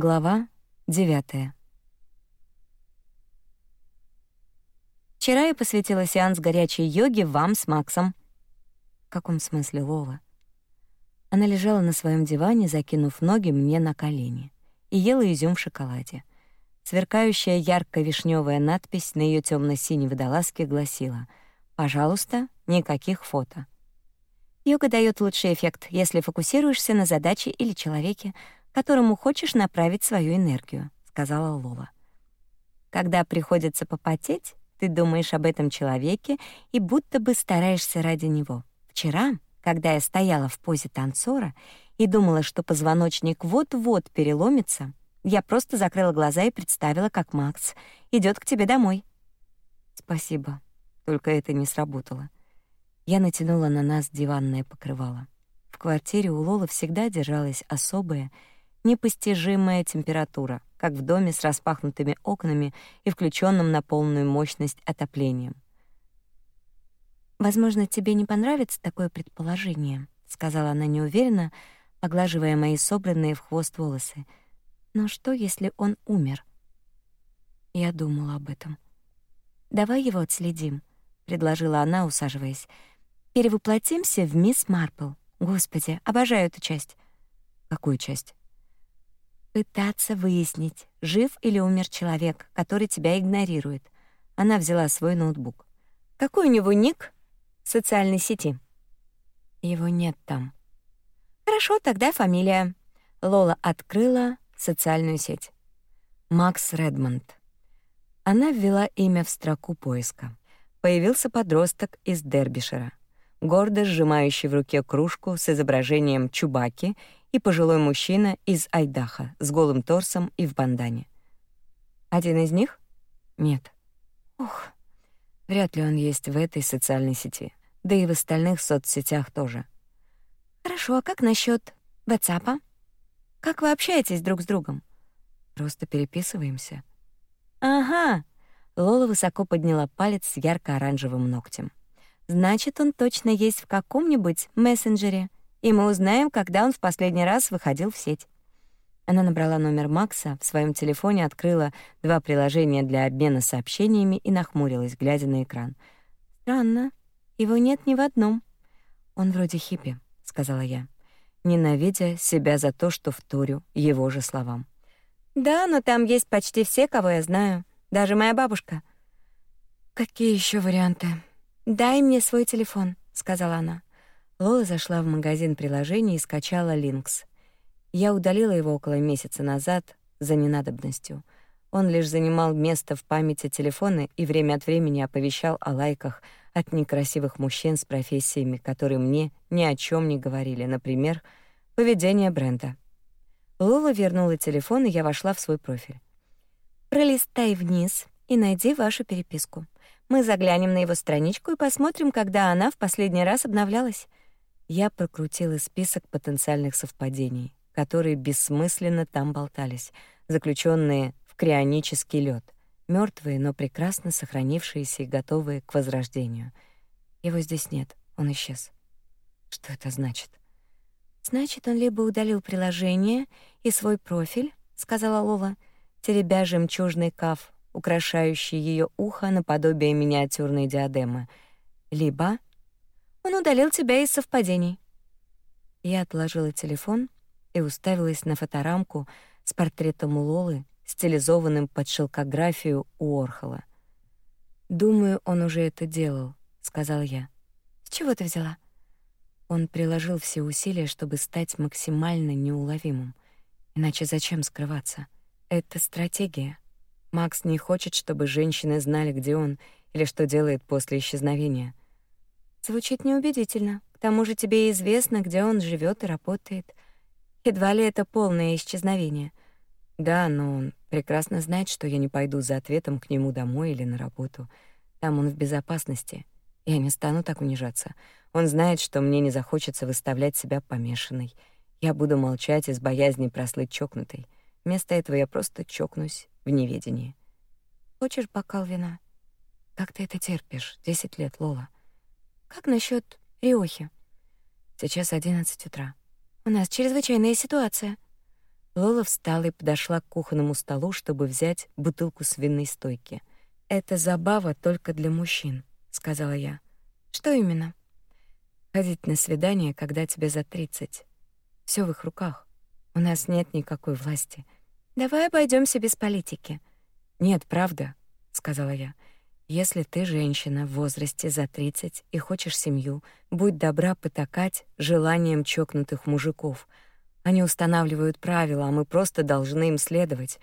Глава 9. Вчера я посвятила сеанс горячей йоги вам с Максом. В каком смысле, Лола? Она лежала на своем диване, закинув ноги мне на колени, и ела изюм в шоколаде. Сверкающая ярко-вишневая надпись на ее темно синей водолазке гласила: "Пожалуйста, никаких фото". Йога дает лучший эффект, если фокусируешься на задаче или человеке, которому хочешь направить свою энергию, сказала Лола. Когда приходится попотеть, ты думаешь об этом человеке и будто бы стараешься ради него. Вчера, когда я стояла в позе танцора и думала, что позвоночник вот-вот переломится, я просто закрыла глаза и представила, как Макс идет к тебе домой. Спасибо. Только это не сработало. Я натянула на нас диванное покрывало. В квартире у Лолы всегда держалась особая, непостижимая температура, как в доме с распахнутыми окнами и включенным на полную мощность отоплением. «Возможно, тебе не понравится такое предположение», — сказала она неуверенно, поглаживая мои собранные в хвост волосы. «Но что, если он умер?» Я думала об этом. «Давай его отследим», — предложила она, усаживаясь. «Перевоплотимся в мисс Марпл. Господи, обожаю эту часть». «Какую часть?» Пытаться выяснить, жив или умер человек, который тебя игнорирует. Она взяла свой ноутбук. Какой у него ник в социальной сети? Его нет там. Хорошо, тогда фамилия. Лола открыла социальную сеть. Макс Редмонд. Она ввела имя в строку поиска. Появился подросток из Дербишира, гордо сжимающий в руке кружку с изображением Чубаки и пожилой мужчина из Айдаха с голым торсом и в бандане. Один из них? Нет. Ух, вряд ли он есть в этой социальной сети, да и в остальных соцсетях тоже. Хорошо, а как насчет WhatsApp? Как вы общаетесь друг с другом? Просто переписываемся. Ага. Лола высоко подняла палец с ярко-оранжевым ногтем. Значит, он точно есть в каком-нибудь мессенджере и мы узнаем, когда он в последний раз выходил в сеть. Она набрала номер Макса, в своем телефоне открыла два приложения для обмена сообщениями и нахмурилась, глядя на экран. Странно, его нет ни в одном. Он вроде хиппи, сказала я, ненавидя себя за то, что вторю его же словам. Да, но там есть почти все, кого я знаю, даже моя бабушка. Какие еще варианты? Дай мне свой телефон, сказала она. Лола зашла в магазин приложений и скачала Линкс. Я удалила его около месяца назад за ненадобностью. Он лишь занимал место в памяти телефона и время от времени оповещал о лайках от некрасивых мужчин с профессиями, которые мне ни о чем не говорили, например, поведение бренда. Лола вернула телефон, и я вошла в свой профиль. Пролистай вниз и найди вашу переписку. Мы заглянем на его страничку и посмотрим, когда она в последний раз обновлялась. Я прокрутила список потенциальных совпадений, которые бессмысленно там болтались, заключенные в крионический лед, мертвые, но прекрасно сохранившиеся и готовые к возрождению. Его здесь нет, он исчез. Что это значит? Значит, он либо удалил приложение и свой профиль, сказала Лола, теребя жемчужный каф, украшающий ее ухо наподобие миниатюрной диадемы, либо он удалил тебя из совпадений. Я отложила телефон и уставилась на фоторамку с портретом Лолы, стилизованным под шелкографию у Орхола. Думаю, он уже это делал, сказал я. С чего ты взяла? Он приложил все усилия, чтобы стать максимально неуловимым. Иначе зачем скрываться? Это стратегия. Макс не хочет, чтобы женщины знали, где он или что делает после исчезновения. Звучит неубедительно. К тому же тебе известно, где он живет и работает. Едва ли это полное исчезновение. Да, но он прекрасно знает, что я не пойду за ответом к нему домой или на работу. Там он в безопасности. Я не стану так унижаться. Он знает, что мне не захочется выставлять себя помешанной. Я буду молчать из боязни прослыть чокнутой. Вместо этого я просто чокнусь в неведении. Хочешь бокал вина? Как ты это терпишь? Десять лет, Лола. Как насчет Риохи? Сейчас 11 утра. У нас чрезвычайная ситуация. Лола встала и подошла к кухонному столу, чтобы взять бутылку с винной стойки. «Это забава только для мужчин», — сказала я. «Что именно?» «Ходить на свидание, когда тебе за тридцать. Все в их руках. У нас нет никакой власти. Давай обойдемся без политики». «Нет, правда», — сказала я. «Если ты женщина в возрасте за тридцать и хочешь семью, будь добра потакать желанием чокнутых мужиков — они устанавливают правила, а мы просто должны им следовать.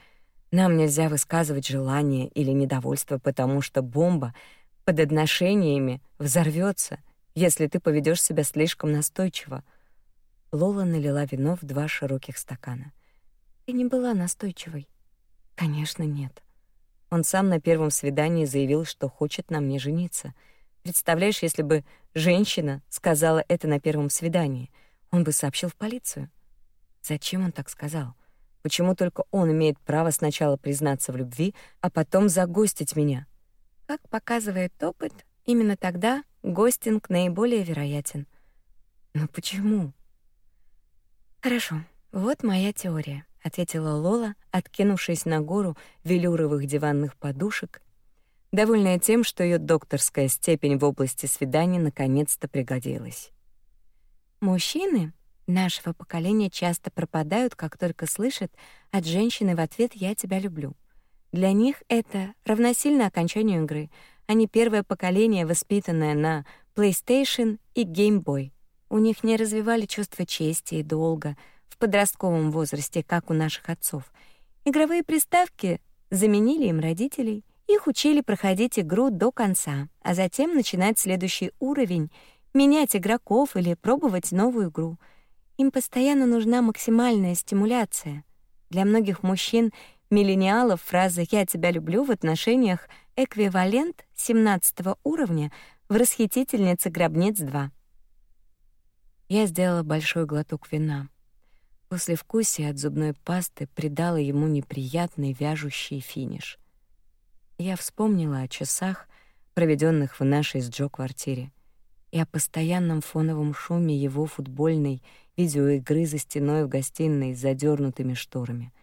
Нам нельзя высказывать желание или недовольство, потому что бомба под отношениями взорвется, если ты поведешь себя слишком настойчиво. Лола налила вино в два широких стакана. Ты не была настойчивой. Конечно, нет. Он сам на первом свидании заявил, что хочет на мне жениться. Представляешь, если бы женщина сказала это на первом свидании, он бы сообщил в полицию. Зачем он так сказал? Почему только он имеет право сначала признаться в любви, а потом загостить меня? Как показывает опыт, именно тогда гостинг наиболее вероятен. Но почему? Хорошо, вот моя теория, ответила Лола, откинувшись на гору велюровых диванных подушек, довольная тем, что ее докторская степень в области свиданий наконец-то пригодилась. Мужчины нашего поколения часто пропадают, как только слышат от женщины в ответ «я тебя люблю». Для них это равносильно окончанию игры. Они первое поколение, воспитанное на PlayStation и Game Boy. У них не развивали чувство чести и долга в подростковом возрасте, как у наших отцов. Игровые приставки заменили им родителей, их учили проходить игру до конца, а затем начинать следующий уровень, менять игроков или пробовать новую игру — им постоянно нужна максимальная стимуляция. Для многих мужчин миллениалов фраза «я тебя люблю» в отношениях эквивалент 17 уровня в «Расхитительнице гробниц 2». Я сделала большой глоток вина. После вкусия от зубной пасты придала ему неприятный вяжущий финиш. Я вспомнила о часах, проведенных в нашей с Джо квартире, и о постоянном фоновом шуме его футбольной видеоигры за стеной в гостиной с задернутыми шторами.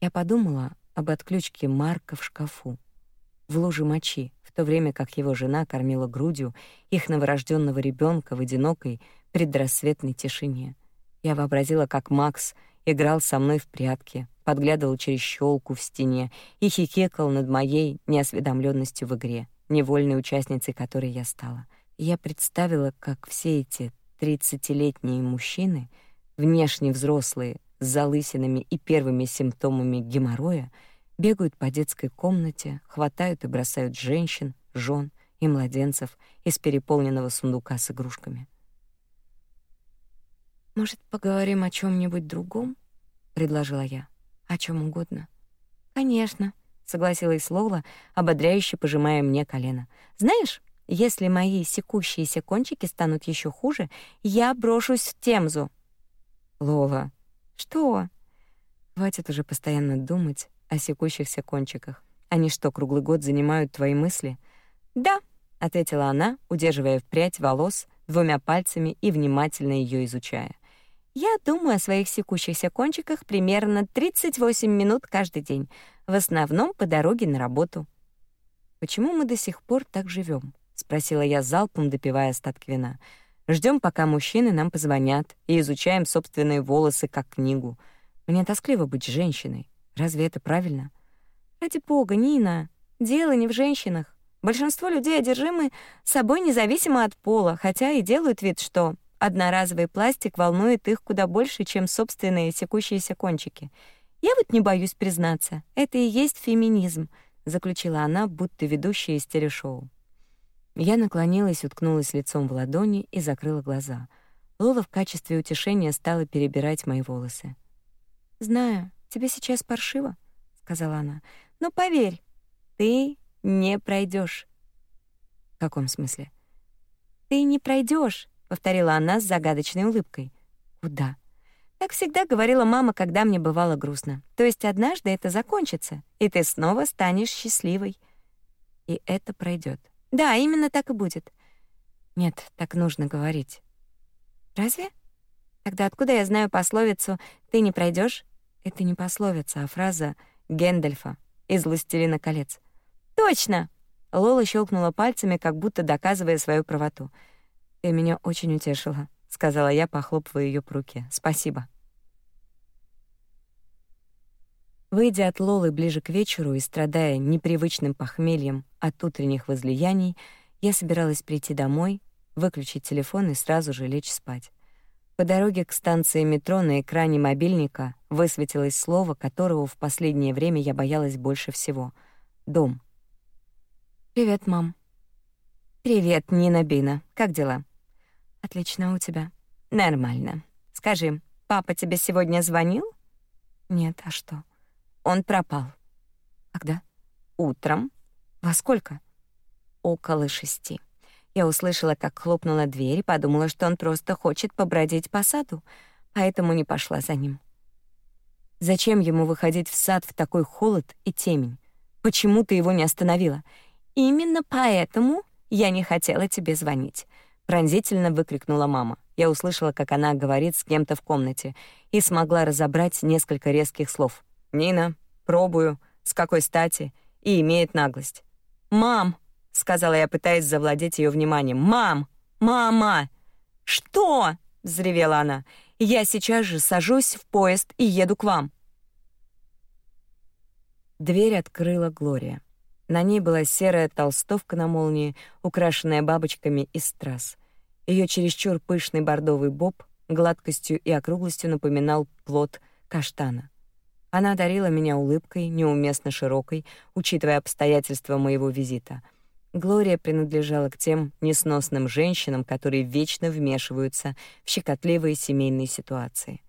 Я подумала об отключке Марка в шкафу, в луже мочи, в то время как его жена кормила грудью их новорожденного ребенка в одинокой предрассветной тишине. Я вообразила, как Макс играл со мной в прятки, подглядывал через щелку в стене и хихикал над моей неосведомленностью в игре, невольной участницей которой я стала. я представила, как все эти Тридцатилетние мужчины, внешне взрослые, с залысинами и первыми симптомами геморроя, бегают по детской комнате, хватают и бросают женщин, жен и младенцев из переполненного сундука с игрушками. «Может, поговорим о чем нибудь другом?» — предложила я. «О чем угодно». «Конечно», — согласилась Лола, ободряюще пожимая мне колено. «Знаешь, если мои секущиеся кончики станут еще хуже, я брошусь в Темзу. Лова. Что? Хватит уже постоянно думать о секущихся кончиках. Они что, круглый год занимают твои мысли? Да, ответила она, удерживая прядь волос двумя пальцами и внимательно ее изучая. Я думаю о своих секущихся кончиках примерно 38 минут каждый день, в основном по дороге на работу. Почему мы до сих пор так живем? спросила я залпом, допивая остатки вина. Ждем, пока мужчины нам позвонят, и изучаем собственные волосы как книгу. Мне тоскливо быть женщиной. Разве это правильно? Ради бога, Нина, дело не в женщинах. Большинство людей одержимы собой независимо от пола, хотя и делают вид, что одноразовый пластик волнует их куда больше, чем собственные секущиеся кончики. Я вот не боюсь признаться, это и есть феминизм, заключила она, будто ведущая из телешоу. Я наклонилась, уткнулась лицом в ладони и закрыла глаза. Лола в качестве утешения стала перебирать мои волосы. «Знаю, тебе сейчас паршиво», — сказала она. «Но поверь, ты не пройдешь. «В каком смысле?» «Ты не пройдешь, повторила она с загадочной улыбкой. «Куда?» Так всегда говорила мама, когда мне бывало грустно. То есть однажды это закончится, и ты снова станешь счастливой. И это пройдет. Да, именно так и будет. Нет, так нужно говорить. Разве? Тогда откуда я знаю пословицу «ты не пройдешь»? Это не пословица, а фраза Гэндальфа из «Властелина колец». «Точно!» Лола щелкнула пальцами, как будто доказывая свою правоту. «Ты меня очень утешила», — сказала я, похлопывая ее по руке. «Спасибо». Выйдя от Лолы ближе к вечеру и страдая непривычным похмельем от утренних возлияний, я собиралась прийти домой, выключить телефон и сразу же лечь спать. По дороге к станции метро на экране мобильника высветилось слово, которого в последнее время я боялась больше всего — «дом». «Привет, мам». «Привет, Нина Бина. Как дела?» «Отлично, у тебя?» «Нормально. Скажи, папа тебе сегодня звонил?» «Нет, а что?» «Он пропал». «Когда?» «Утром». «Во сколько?» «Около шести». Я услышала, как хлопнула дверь и подумала, что он просто хочет побродить по саду, поэтому не пошла за ним. Зачем ему выходить в сад в такой холод и темень? Почему ты его не остановила? Именно поэтому я не хотела тебе звонить, пронзительно выкрикнула мама. Я услышала, как она говорит с кем-то в комнате и смогла разобрать несколько резких слов. Нина, пробую, с какой стати, и имеет наглость. Мам, сказала я, пытаясь завладеть ее вниманием. Мам! Мама! Что? взревела она. Я сейчас же сажусь в поезд и еду к вам. Дверь открыла Глория. На ней была серая толстовка на молнии, украшенная бабочками из страз. Ее чересчур пышный бордовый боб гладкостью и округлостью напоминал плод каштана. Она одарила меня улыбкой, неуместно широкой, учитывая обстоятельства моего визита — Глория принадлежала к тем несносным женщинам, которые вечно вмешиваются в щекотливые семейные ситуации.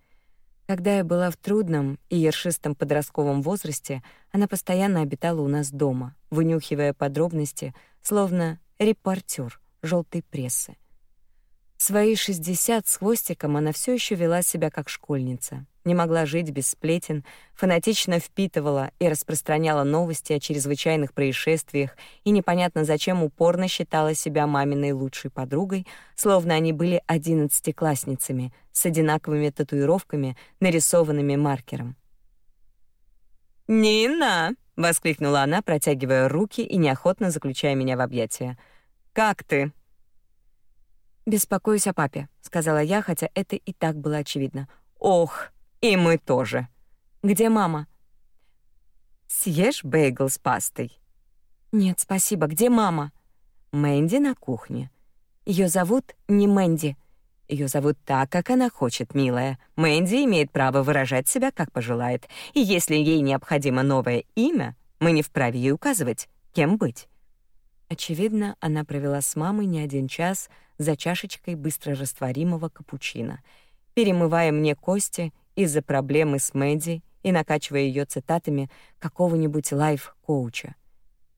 Когда я была в трудном и ершистом подростковом возрасте, она постоянно обитала у нас дома, вынюхивая подробности, словно репортер желтой прессы. Свои 60 с хвостиком она все еще вела себя как школьница, не могла жить без сплетен, фанатично впитывала и распространяла новости о чрезвычайных происшествиях и непонятно зачем упорно считала себя маминой лучшей подругой, словно они были одиннадцатиклассницами с одинаковыми татуировками, нарисованными маркером. «Нина!» — воскликнула она, протягивая руки и неохотно заключая меня в объятия. «Как ты?» «Беспокоюсь о папе», — сказала я, хотя это и так было очевидно. «Ох, и мы тоже. Где мама?» «Съешь бейгл с пастой?» «Нет, спасибо. Где мама?» «Мэнди на кухне. Ее зовут не Мэнди. Ее зовут так, как она хочет, милая. Мэнди имеет право выражать себя, как пожелает. И если ей необходимо новое имя, мы не вправе ей указывать, кем быть». Очевидно, она провела с мамой не один час за чашечкой быстрорастворимого капучино, перемывая мне кости из-за проблемы с Мэдди и накачивая ее цитатами какого-нибудь лайф-коуча.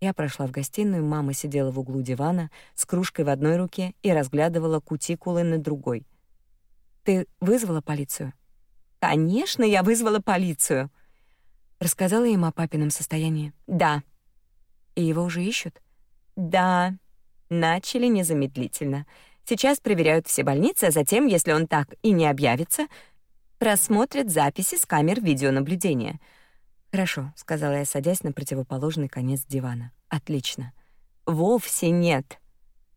Я прошла в гостиную, мама сидела в углу дивана с кружкой в одной руке и разглядывала кутикулы на другой. «Ты вызвала полицию?» «Конечно, я вызвала полицию!» Рассказала им о папином состоянии? «Да». «И его уже ищут?» Да, начали незамедлительно. Сейчас проверяют все больницы, а затем, если он так и не объявится, просмотрят записи с камер видеонаблюдения. Хорошо, сказала я, садясь на противоположный конец дивана. Отлично. Вовсе нет.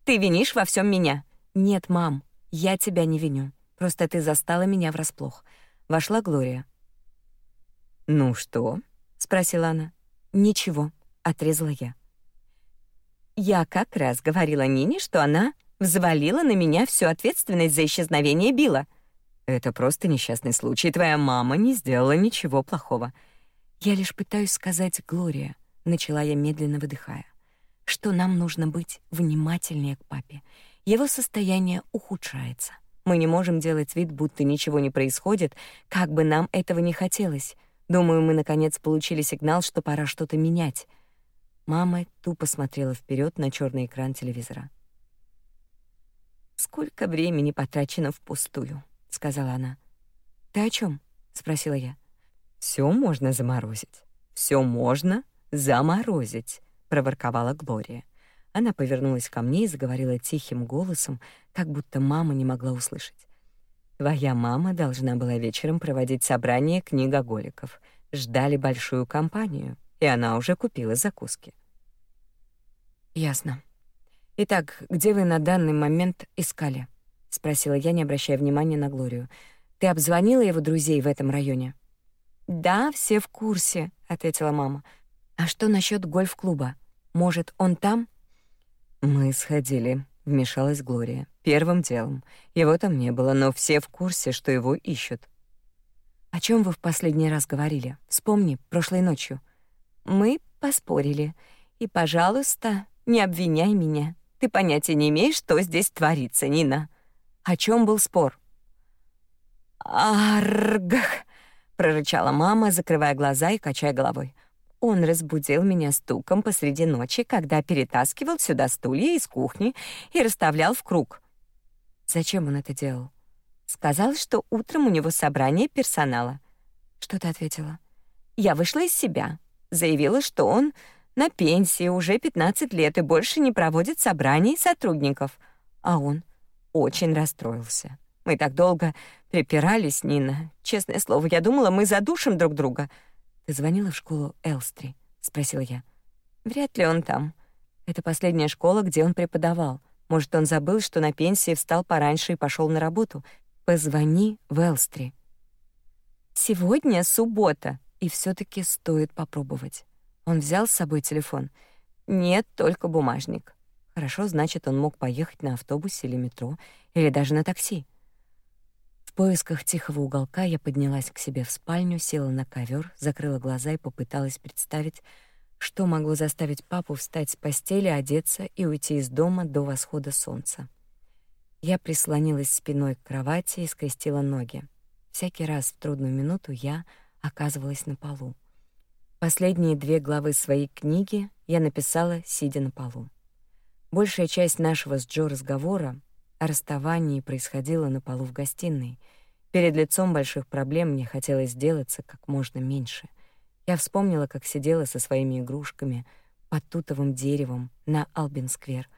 Ты винишь во всем меня? Нет, мам, я тебя не виню. Просто ты застала меня врасплох. Вошла Глория. Ну что? спросила она. Ничего, отрезала я. Я как раз говорила Нине, что она взвалила на меня всю ответственность за исчезновение Билла. Это просто несчастный случай. Твоя мама не сделала ничего плохого. Я лишь пытаюсь сказать, Глория, начала я медленно выдыхая, что нам нужно быть внимательнее к папе. Его состояние ухудшается. Мы не можем делать вид, будто ничего не происходит, как бы нам этого не хотелось. Думаю, мы наконец получили сигнал, что пора что-то менять. Мама тупо смотрела вперед на черный экран телевизора. Сколько времени потрачено впустую, сказала она. Ты о чем? спросила я. Все можно заморозить. Все можно заморозить, проворковала Глория. Она повернулась ко мне и заговорила тихим голосом, как будто мама не могла услышать. Твоя мама должна была вечером проводить собрание книгоголиков. Ждали большую компанию, и она уже купила закуски. Ясно. Итак, где вы на данный момент искали? спросила я, не обращая внимания на Глорию. Ты обзвонила его друзей в этом районе? Да, все в курсе, ответила мама. А что насчет гольф-клуба? Может, он там? Мы сходили, вмешалась Глория. Первым делом. Его там не было, но все в курсе, что его ищут. О чем вы в последний раз говорили? Вспомни, прошлой ночью. Мы поспорили. И, пожалуйста, не обвиняй меня. Ты понятия не имеешь, что здесь творится, Нина. О чем был спор? Арг, прорычала мама, закрывая глаза и качая головой. Он разбудил меня стуком посреди ночи, когда перетаскивал сюда стулья из кухни и расставлял в круг. Зачем он это делал? Сказал, что утром у него собрание персонала. Что ты ответила? Я вышла из себя. Заявила, что он на пенсии уже 15 лет и больше не проводит собраний сотрудников. А он очень расстроился. Мы так долго припирались, Нина. Честное слово, я думала, мы задушим друг друга — «Ты звонила в школу Элстри?» — спросила я. «Вряд ли он там. Это последняя школа, где он преподавал. Может, он забыл, что на пенсии встал пораньше и пошел на работу. Позвони в Элстри». «Сегодня суббота, и все таки стоит попробовать». Он взял с собой телефон. «Нет, только бумажник». Хорошо, значит, он мог поехать на автобусе или метро, или даже на такси. В поисках тихого уголка я поднялась к себе в спальню, села на ковер, закрыла глаза и попыталась представить, что могло заставить папу встать с постели, одеться и уйти из дома до восхода солнца. Я прислонилась спиной к кровати и скрестила ноги. Всякий раз в трудную минуту я оказывалась на полу. Последние две главы своей книги я написала, сидя на полу. Большая часть нашего с Джо разговора о расставании происходило на полу в гостиной. Перед лицом больших проблем мне хотелось сделаться как можно меньше. Я вспомнила, как сидела со своими игрушками под тутовым деревом на Албин-сквер,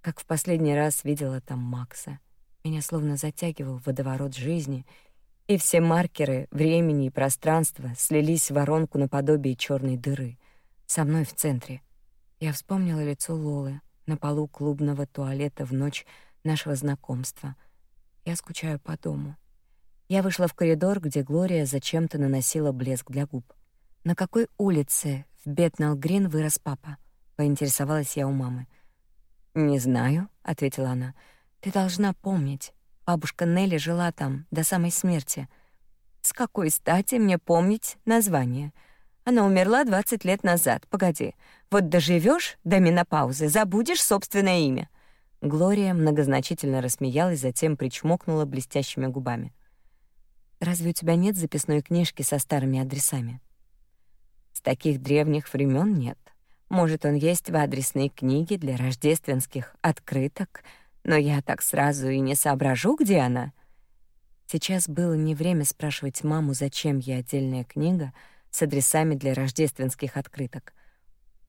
как в последний раз видела там Макса. Меня словно затягивал водоворот жизни, и все маркеры времени и пространства слились в воронку наподобие черной дыры, со мной в центре. Я вспомнила лицо Лолы на полу клубного туалета в ночь нашего знакомства. Я скучаю по дому. Я вышла в коридор, где Глория зачем-то наносила блеск для губ. «На какой улице в Бетнал-Грин вырос папа?» — поинтересовалась я у мамы. «Не знаю», — ответила она. «Ты должна помнить. Бабушка Нелли жила там до самой смерти». «С какой стати мне помнить название? Она умерла 20 лет назад. Погоди, вот доживешь до менопаузы, забудешь собственное имя». Глория многозначительно рассмеялась, затем причмокнула блестящими губами. «Разве у тебя нет записной книжки со старыми адресами?» «С таких древних времен нет. Может, он есть в адресной книге для рождественских открыток, но я так сразу и не соображу, где она». Сейчас было не время спрашивать маму, зачем ей отдельная книга с адресами для рождественских открыток.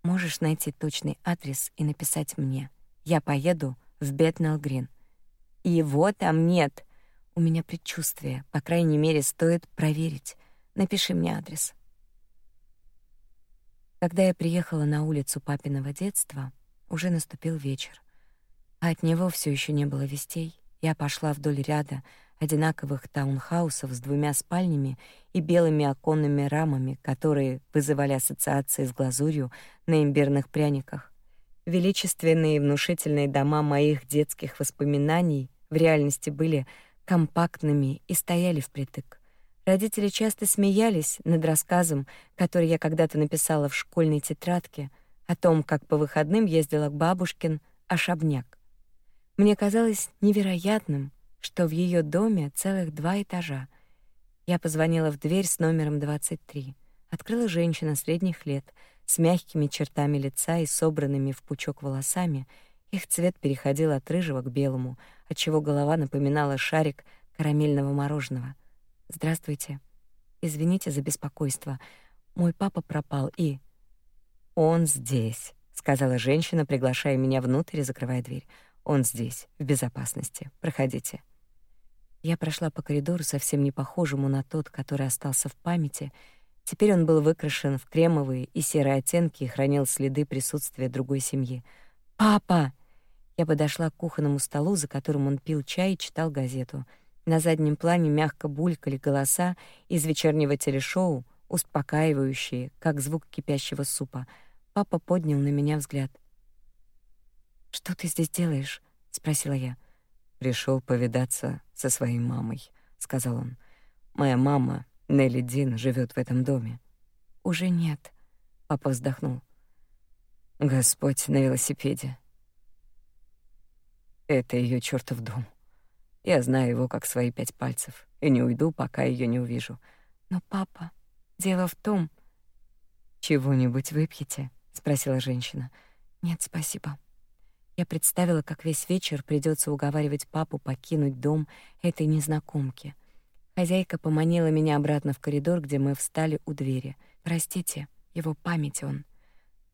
Можешь найти точный адрес и написать мне. Я поеду в Бетнелл-Грин. Его там нет. У меня предчувствие. По крайней мере, стоит проверить. Напиши мне адрес. Когда я приехала на улицу папиного детства, уже наступил вечер. От него все еще не было вестей. Я пошла вдоль ряда одинаковых таунхаусов с двумя спальнями и белыми оконными рамами, которые вызывали ассоциации с глазурью на имбирных пряниках. Величественные и внушительные дома моих детских воспоминаний в реальности были компактными и стояли впритык. Родители часто смеялись над рассказом, который я когда-то написала в школьной тетрадке о том, как по выходным ездила к бабушкин особняк. Мне казалось невероятным, что в ее доме целых два этажа. Я позвонила в дверь с номером 23. Открыла женщина средних лет — с мягкими чертами лица и собранными в пучок волосами. Их цвет переходил от рыжего к белому, отчего голова напоминала шарик карамельного мороженого. «Здравствуйте. Извините за беспокойство. Мой папа пропал и...» «Он здесь», — сказала женщина, приглашая меня внутрь и закрывая дверь. «Он здесь, в безопасности. Проходите». Я прошла по коридору, совсем не похожему на тот, который остался в памяти. Теперь он был выкрашен в кремовые и серые оттенки и хранил следы присутствия другой семьи. «Папа!» Я подошла к кухонному столу, за которым он пил чай и читал газету. На заднем плане мягко булькали голоса из вечернего телешоу, успокаивающие, как звук кипящего супа. Папа поднял на меня взгляд. «Что ты здесь делаешь?» — спросила я. Пришел повидаться со своей мамой, сказал он. Моя мама, Нелли Дин, живет в этом доме. Уже нет, папа вздохнул. Господь на велосипеде. Это ее чертов дом. Я знаю его как свои пять пальцев и не уйду, пока ее не увижу. Но папа, дело в том, чего-нибудь выпьете? спросила женщина. Нет, спасибо. Я представила, как весь вечер придется уговаривать папу покинуть дом этой незнакомки. Хозяйка поманила меня обратно в коридор, где мы встали у двери. Простите, его память он.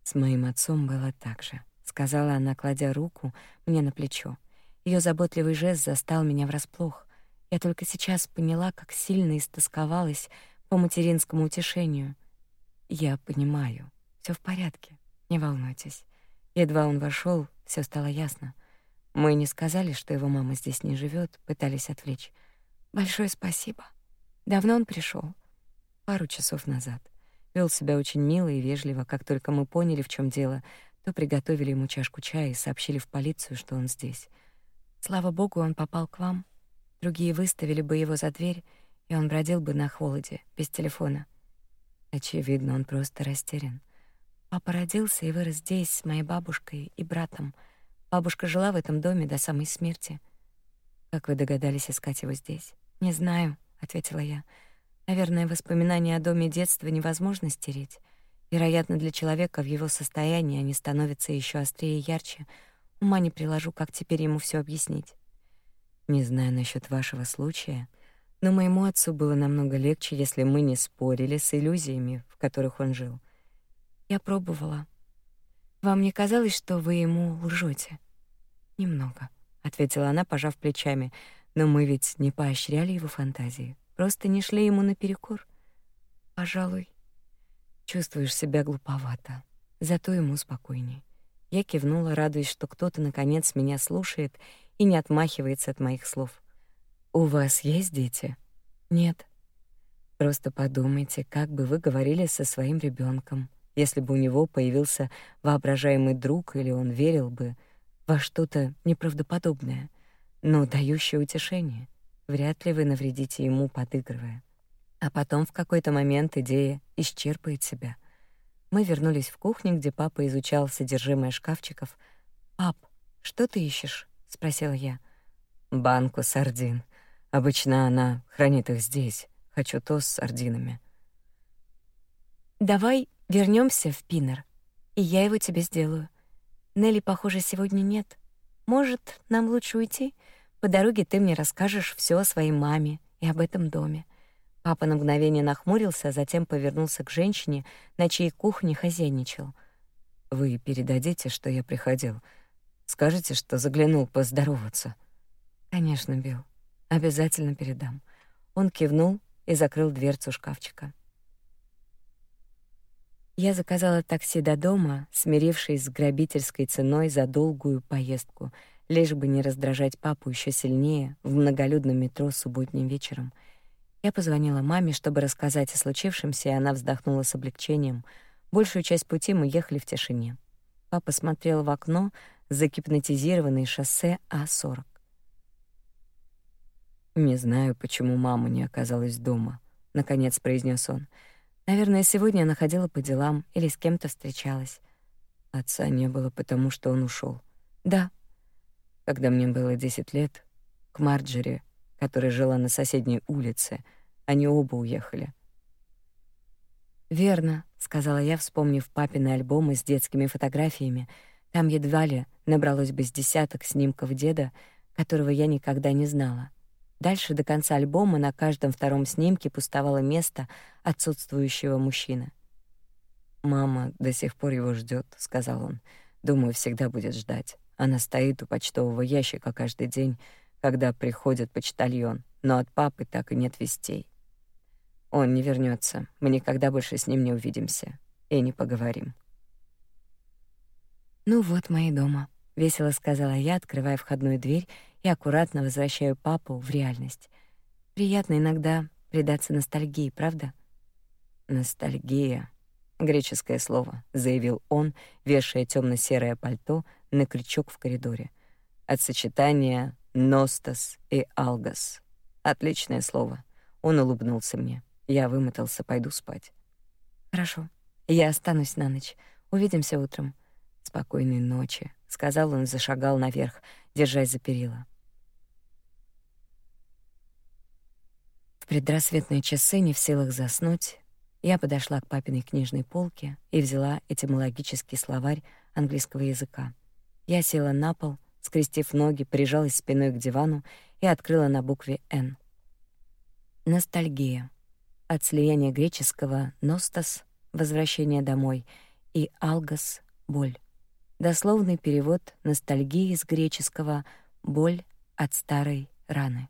С моим отцом было так же, сказала она, кладя руку мне на плечо. Ее заботливый жест застал меня врасплох. Я только сейчас поняла, как сильно истосковалась по материнскому утешению. Я понимаю, все в порядке. Не волнуйтесь. Едва он вошел, все стало ясно. Мы не сказали, что его мама здесь не живет, пытались отвлечь. Большое спасибо. Давно он пришел. Пару часов назад. Вел себя очень мило и вежливо. Как только мы поняли, в чем дело, то приготовили ему чашку чая и сообщили в полицию, что он здесь. Слава богу, он попал к вам. Другие выставили бы его за дверь, и он бродил бы на холоде, без телефона. Очевидно, он просто растерян. Папа родился и вырос здесь с моей бабушкой и братом. Бабушка жила в этом доме до самой смерти. Как вы догадались искать его здесь? Не знаю, ответила я. Наверное, воспоминания о доме детства невозможно стереть. Вероятно, для человека в его состоянии они становятся еще острее и ярче. Ума не приложу, как теперь ему все объяснить. Не знаю насчет вашего случая, но моему отцу было намного легче, если мы не спорили с иллюзиями, в которых он жил. Я пробовала. Вам не казалось, что вы ему лжете? Немного, ответила она, пожав плечами. Но мы ведь не поощряли его фантазии, просто не шли ему наперекор. Пожалуй, чувствуешь себя глуповато, зато ему спокойней. Я кивнула, радуясь, что кто-то наконец меня слушает и не отмахивается от моих слов. У вас есть дети? Нет. Просто подумайте, как бы вы говорили со своим ребенком если бы у него появился воображаемый друг или он верил бы во что-то неправдоподобное, но дающее утешение. Вряд ли вы навредите ему, подыгрывая. А потом в какой-то момент идея исчерпает себя. Мы вернулись в кухню, где папа изучал содержимое шкафчиков. «Пап, что ты ищешь?» — спросила я. «Банку сардин. Обычно она хранит их здесь. Хочу тост с сардинами». «Давай Вернемся в Пинер, и я его тебе сделаю. Нелли, похоже, сегодня нет. Может, нам лучше уйти? По дороге ты мне расскажешь все о своей маме и об этом доме. Папа на мгновение нахмурился, а затем повернулся к женщине, на чьей кухне хозяйничал. Вы передадите, что я приходил. Скажите, что заглянул поздороваться. Конечно, Билл. Обязательно передам. Он кивнул и закрыл дверцу шкафчика. Я заказала такси до дома, смирившись с грабительской ценой за долгую поездку, лишь бы не раздражать папу еще сильнее в многолюдном метро субботним вечером. Я позвонила маме, чтобы рассказать о случившемся, и она вздохнула с облегчением. Большую часть пути мы ехали в тишине. Папа смотрел в окно, загипнотизированное шоссе А40. «Не знаю, почему мама не оказалась дома», — наконец произнес он. Наверное, сегодня она ходила по делам или с кем-то встречалась. Отца не было, потому что он ушел. Да. Когда мне было 10 лет, к Марджери, которая жила на соседней улице, они оба уехали. «Верно», — сказала я, вспомнив папины альбомы с детскими фотографиями. Там едва ли набралось бы с десяток снимков деда, которого я никогда не знала. Дальше до конца альбома на каждом втором снимке пустовало место отсутствующего мужчины. «Мама до сих пор его ждет, сказал он. «Думаю, всегда будет ждать. Она стоит у почтового ящика каждый день, когда приходит почтальон, но от папы так и нет вестей. Он не вернется, мы никогда больше с ним не увидимся и не поговорим. «Ну вот мы и дома», — весело сказала я, открывая входную дверь и аккуратно возвращаю папу в реальность. «Приятно иногда предаться ностальгии, правда?» «Ностальгия — греческое слово», — заявил он, вешая темно серое пальто на крючок в коридоре. «От сочетания «ностос» и «алгос». Отличное слово. Он улыбнулся мне. Я вымотался, пойду спать. «Хорошо. Я останусь на ночь. Увидимся утром». «Спокойной ночи», — сказал он и зашагал наверх, держась за перила. В предрассветные часы, не в силах заснуть, я подошла к папиной книжной полке и взяла этимологический словарь английского языка. Я села на пол, скрестив ноги, прижалась спиной к дивану и открыла на букве «Н». Ностальгия. От слияния греческого «ностос» — возвращение домой, и «алгос» — боль. Дословный перевод ностальгии с греческого «боль от старой раны».